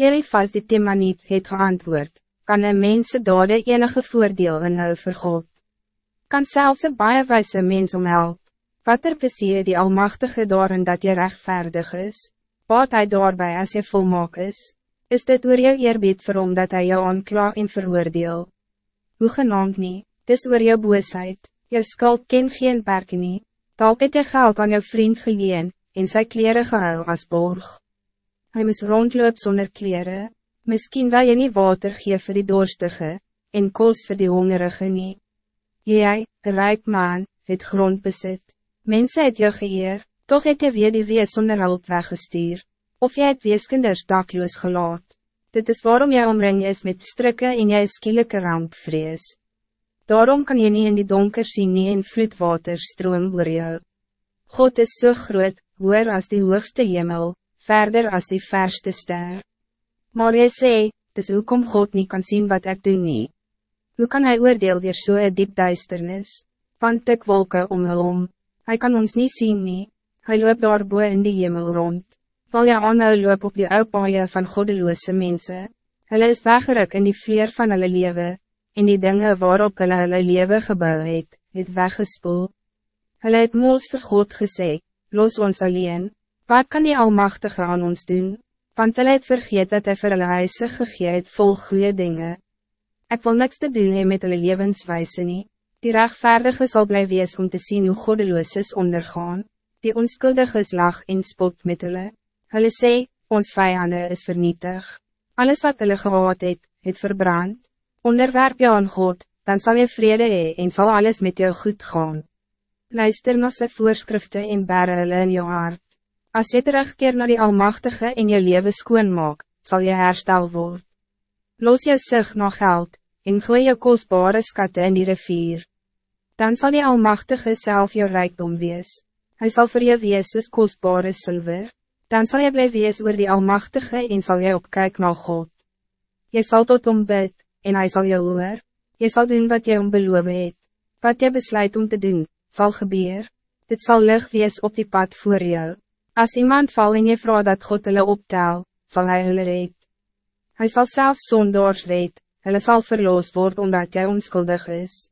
Elifas die Timaniet het geantwoord, kan een mense dade enige voordeel in hulle vergod? Kan zelfs een baie wijze mens omhelp? Wat er plezier die Almachtige daarin dat je rechtvaardig is? Baat hij daarbij als je volmaak is? Is dit oor jou eerbied vir hom dat hij jou aankla en veroordeel? Hoe genaamd nie, dis oor jou boosheid, jou skuld ken geen perke nie, talk het jy geld aan jou vriend geleen, en sy kleren gehou as borg. Hij moest rondloop zonder kleren. Misschien wil je niet water gee voor die dorstige, en koos voor die hongerige nie. Jy, een rijk man, het grond bezit. Mensen het jou geëer, toch het jy weer die wees zonder hulp weggestuur. Of jy het weeskinders dakloos gelaat. Dit is waarom jy omring is met strikken en jy skielike ramp vrees. Daarom kan je niet in die donker zien nie en vloedwater stroom oor jou. God is zo so groot, hoor als die hoogste hemel, verder als die verste ster. Maar jy sê, dis hoekom God niet kan zien wat ik doe nie. Hoe kan hij oordeel weer so een diep duisternis? Want ik wolken om hem om. Hij kan ons niet zien nie. Hij loopt daar boe in die hemel rond. Val jy aanhou loop op die oupaaie van goddeloze mensen. Hulle is weggeruk in die vleer van hulle lewe, en die dingen waarop hulle hulle lewe gebouw het, het weggespoel. Hulle het moos vir God gesê, los ons alleen, Wat kan die Almachtige aan ons doen? Want hulle het vergeet dat hy vir hulle huise gegee het vol goede dingen. Ik wil niks te doen hee met hulle levenswijze nie. Die rechtvaardige zal blij wees om te zien hoe goddeloos is ondergaan. Die onschuldige lag en spot met hulle. Hulle sê, ons vijanden is vernietig. Alles wat hulle gehad het, het verbrand. Onderwerp jou aan God, dan zal je vrede hee en zal alles met jou goed gaan. Luister na sy voorskrifte en bere hulle in jou hart. Als je terugkeer naar die Almachtige en je leven skoon maak, zal je herstel worden. Los je zich nog geld, en gooi je kostbare skatte in die rivier. Dan zal die Almachtige zelf je rijkdom wees. Hij zal voor je wees soos kostbare zilver. Dan zal je blijven wees oor die Almachtige en zal je opkijk naar God. Je zal tot om bid, en hij zal je hoor. Je zal doen wat je om beloof het. Wat je besluit om te doen, zal gebeuren. Dit zal lig wees op die pad voor jou. Als iemand val en je vraagt dat God hulle optel, zal hij hulle red. Hij zal zelfs zondaars red, hulle zal verloos worden omdat jij onschuldig is.